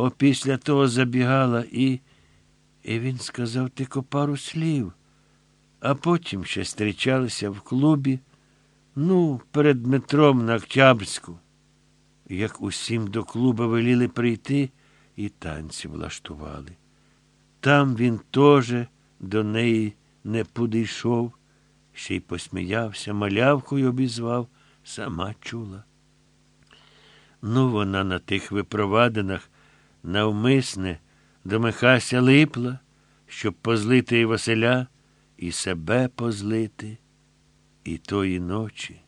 опісля того забігала і. І він сказав тільки пару слів, а потім ще зустрічалися в клубі, ну, перед метром на Октябрську. Як усім до клуба веліли прийти, і танці влаштували. Там він теж до неї не подійшов, ще й посміявся, малявкою обізвав, сама чула. Ну, вона на тих випровадинах навмисне до Михася липла, щоб позлити і Василя, і себе позлити, і тої ночі.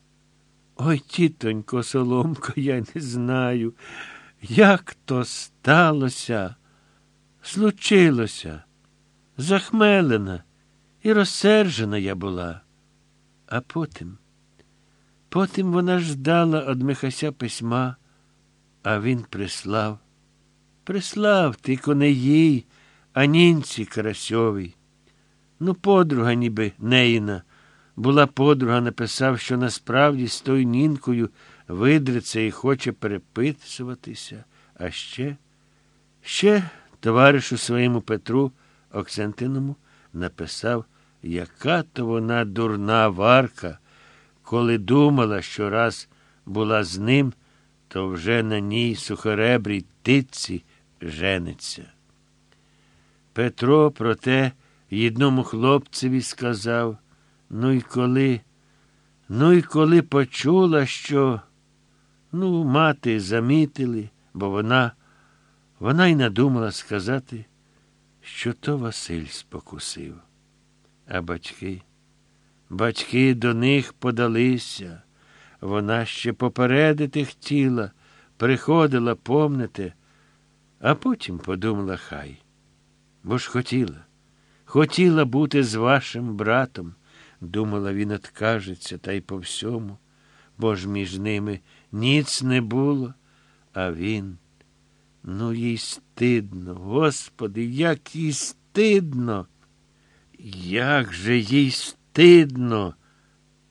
Ой, тітонько, соломко, я не знаю, як то сталося, случилося, захмелена і розсержена я була. А потім, потім вона ждала од Михася письма, а він прислав. Прислав тільки не їй, а нінці Карасьовій. Ну, подруга, ніби неїна. Була подруга, написав, що насправді з тою нінкою видриться і хоче переписуватися. А ще, ще товаришу своєму Петру Оксентиному написав, яка то вона дурна варка, коли думала, що раз була з ним, то вже на ній сухоребрій титці жениться. Петро проте єдному хлопцеві сказав, ну й коли, ну й коли почула, що, ну, мати замітили, бо вона, вона й надумала сказати, що то Василь спокусив. А батьки, батьки до них подалися. Вона ще попередити хотіла, приходила, помните, а потім подумала хай. Бо ж хотіла, хотіла бути з вашим братом, думала, він откажеться, та й по всьому, бо ж між ними ніц не було, а він. Ну, їй стидно, Господи, як їй стидно. Як же їй стидно,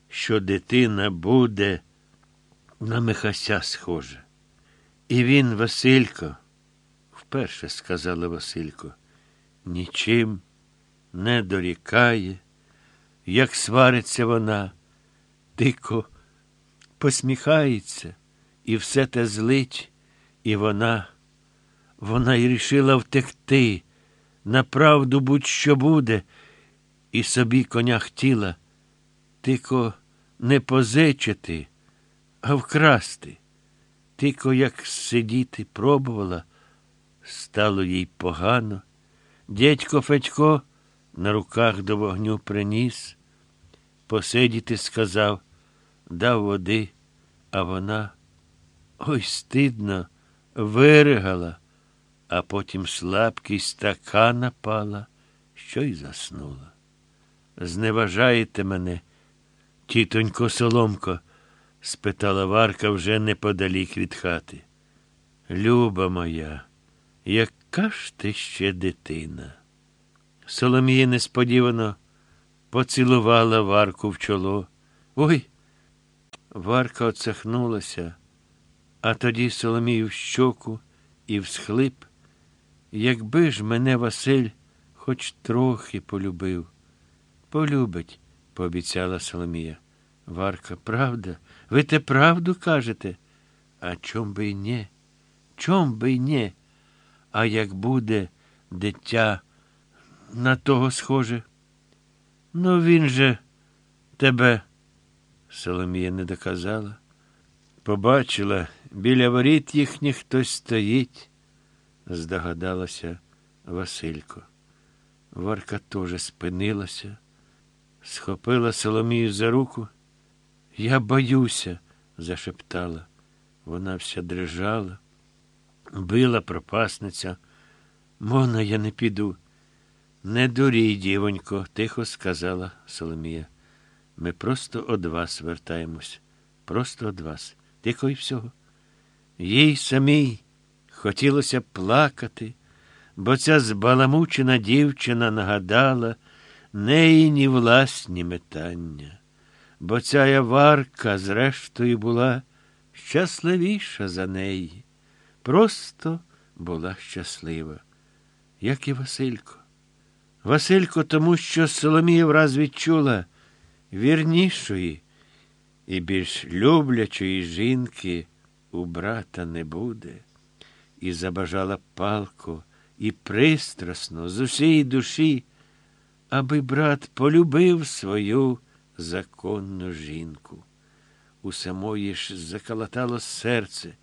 що дитина буде на Михася схожа. І він, Василько, вперше сказала Василько, нічим не дорікає, як свариться вона, дико посміхається, і все те злить, і вона, вона й рішила втекти, на правду будь-що буде, і собі коня хотіла, тико не позичити, а вкрасти. Тико як сидіти пробувала, стало їй погано. Дядько Федько на руках до вогню приніс, посидіти сказав, дав води, а вона ой стидно виригала, а потім слабкість така напала, що й заснула. Зневажаєте мене, тітонько Соломко? спитала Варка вже неподалік від хати. Люба моя, яка ж ти ще дитина? Соломія несподівано поцілувала Варку в чоло. Ой. Варка оцехнулася, а тоді Соломію в щоку і всхлип. Якби ж мене Василь хоч трохи полюбив. Полюбить, пообіцяла Соломія. Варка, правда? Ви те правду кажете? А чом би й не? Чом би й не? А як буде дитя на того схоже? Ну, він же тебе, Соломія не доказала. Побачила, біля воріт їхніх хтось стоїть, здогадалася Василько. Варка теж спинилася, схопила Соломію за руку. Я боюся, зашептала. Вона вся дрижала, била пропасниця. Мона, я не піду. Не дурій, дівонько, тихо сказала Соломія. Ми просто од вас вертаємось. Просто од вас. Тихо і всього. Їй самій хотілося плакати, бо ця збаламучена дівчина нагадала неї ні власні метання бо ця яварка, зрештою, була щасливіша за неї. Просто була щаслива, як і Василько. Василько, тому що Соломія враз відчула вірнішої і більш люблячої жінки у брата не буде, і забажала палко і пристрасно з усієї душі, аби брат полюбив свою законну жінку. У самої ж заколотало серце.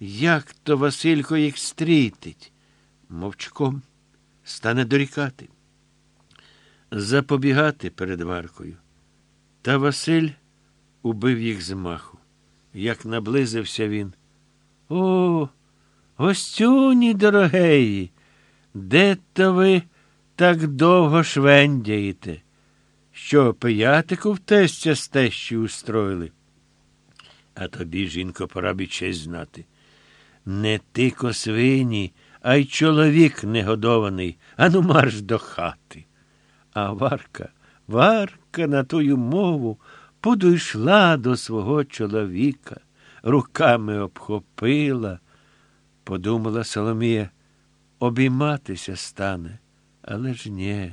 Як то Василько їх стрітить? Мовчком стане дорікати, запобігати перед Варкою. Та Василь убив їх з маху. Як наблизився він. О, гостюні дорогеї, де то ви так довго швендяєте? Що пиятику в тестя з тещі устроїли? А тобі, жінко, пора б честь знати. Не ти косвині, а й чоловік негодований, ану марш до хати. А Варка, Варка на тую мову подійшла до свого чоловіка, руками обхопила. Подумала Соломія, обійматися стане, але ж ні.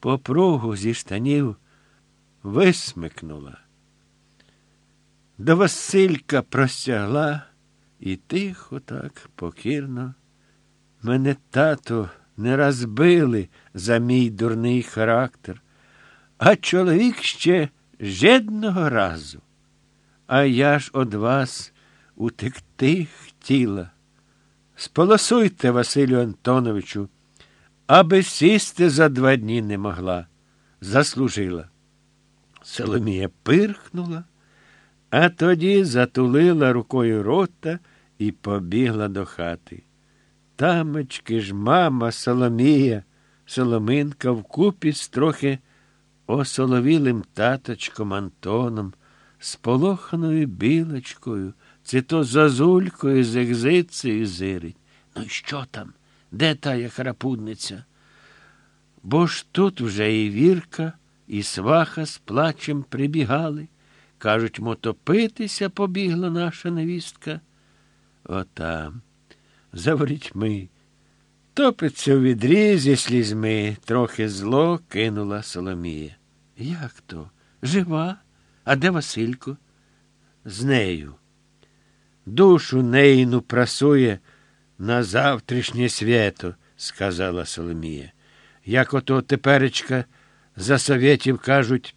Попругу зі штанів висмикнула. До Василька простягла і тихо так, покірно. Мене тато не розбили за мій дурний характер, а чоловік ще жодного разу. А я ж од вас утекти хотіла. Сполосуйте, Василю Антоновичу, аби сісти за два дні не могла. Заслужила. Соломія пирхнула, а тоді затулила рукою рота і побігла до хати. Тамочки ж, мама, Соломія, Соломинка вкупі з трохи осоловілим таточком Антоном, з полоханою білочкою, це то зазулькою з екзицею зирить. Ну, що там? Де тая храпудниця? Бо ж тут вже і Вірка, і сваха з плачем прибігали. Кажуть, мотопитися побігла наша невістка. Отам, за ворітьми. Топиться у відрі зі слізьми, трохи зло кинула Соломія. Як то? Жива? А де Василько? З нею. Душу нейну прасує на завтрашнє свято, сказала Соломія. Як ото теперечка за совєтів кажуть,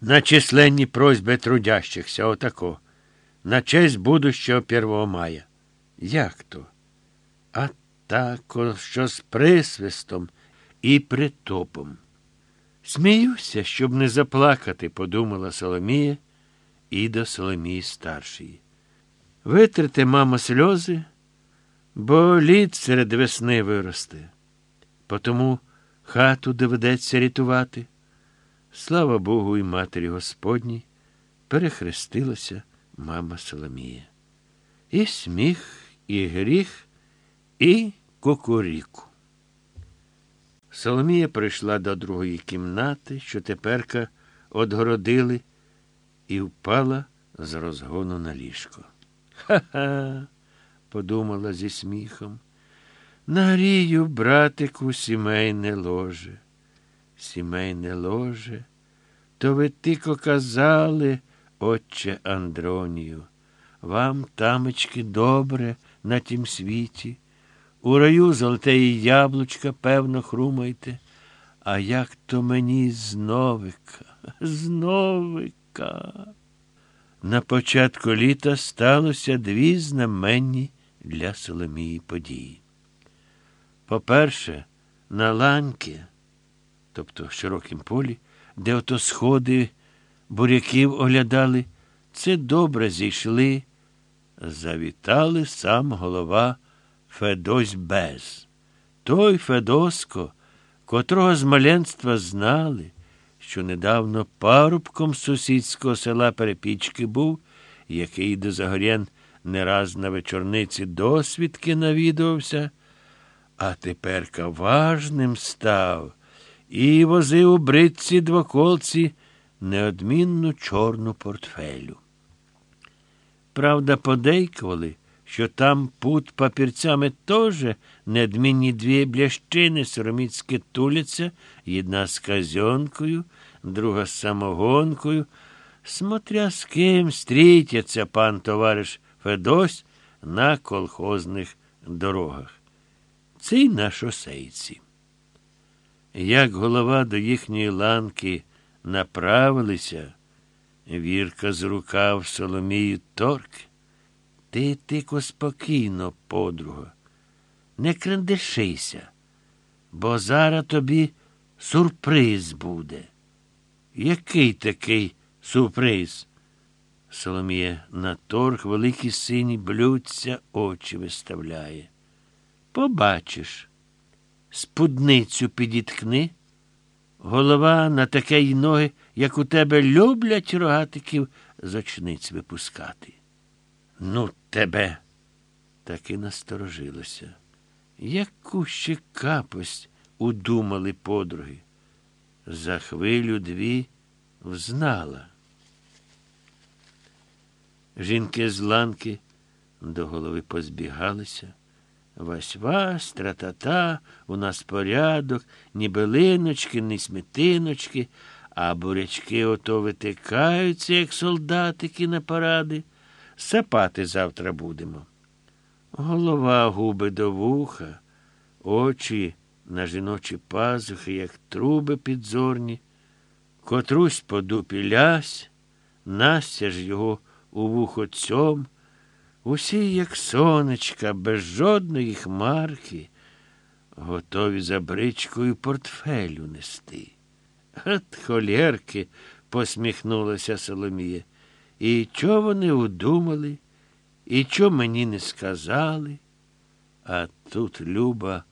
на численні просьби трудящихся, отако, на честь будущого 1 мая. Як то? А тако, що з присвистом і притопом. Сміюся, щоб не заплакати, подумала Соломія і до Соломії старшої. Витрите, мамо, сльози, бо лід серед весни виросте. Потому хату доведеться рятувати. Слава Богу і Матері Господній, перехрестилася мама Соломія. І сміх, і гріх, і кукуріку. Соломія прийшла до другої кімнати, що теперка одгородили, і впала з розгону на ліжко. Ха-ха, подумала зі сміхом. Нарію, братику, сімейне ложе. Сімейне ложе. То ви тико казали, отче Андронію, вам, тамочки, добре на тім світі. У раю золотеї яблучка, певно, хрумайте. А як то мені зновика, зновика. На початку літа сталося дві знаменні для Соломії події. По-перше, на ланьки, тобто в широкім полі, де ото сходи буряків оглядали, це добре зійшли, завітали сам голова. Федось без. Той Федоско, котрого з маленства знали, що недавно парубком сусідського села Перепічки був, який до Загорян не раз на вечорниці досвідки навідувався, а тепер важним став і возив у бритці двоколці неодмінну чорну портфелю. Правда, подейкували, що там пут папірцями теж недмінні дві блящини сороміцьки туляться, одна з казьонкою, друга з самогонкою. Смотря з ким стрітяться пан товариш Федось на колхозних дорогах. Це й на шосейці. Як голова до їхньої ланки направилися, Вірка з рукав Соломію торк. Ти тико спокійно, подруга, не крендишися, бо зараз тобі сюрприз буде. Який такий сюрприз? Соломія на торг великі сині блюдця очі виставляє. Побачиш, спудницю підіткни. Голова на таке й ноги, як у тебе люблять рогатиків з випускати. Ну, тебе. таки насторожилося. Яку ще капость удумали подруги. За хвилю дві взнала. Жінки з ланки до голови позбігалися. Вась вас, тра-та-та, у нас порядок, ні билиночки, ні сметиночки, а бурячки ото витикаються, як солдатики на паради. Сапати завтра будемо. Голова губи до вуха, очі на жіночі пазухи, як труби підзорні, котрусь по дупі лясь, Настя ж його у вухо цьом, усі, як сонечка, без жодної хмарки, готові за бричкою портфелю нести. От холєрки, посміхнулася Соломія. І чого вони удумали, і чого мені не сказали? А тут Люба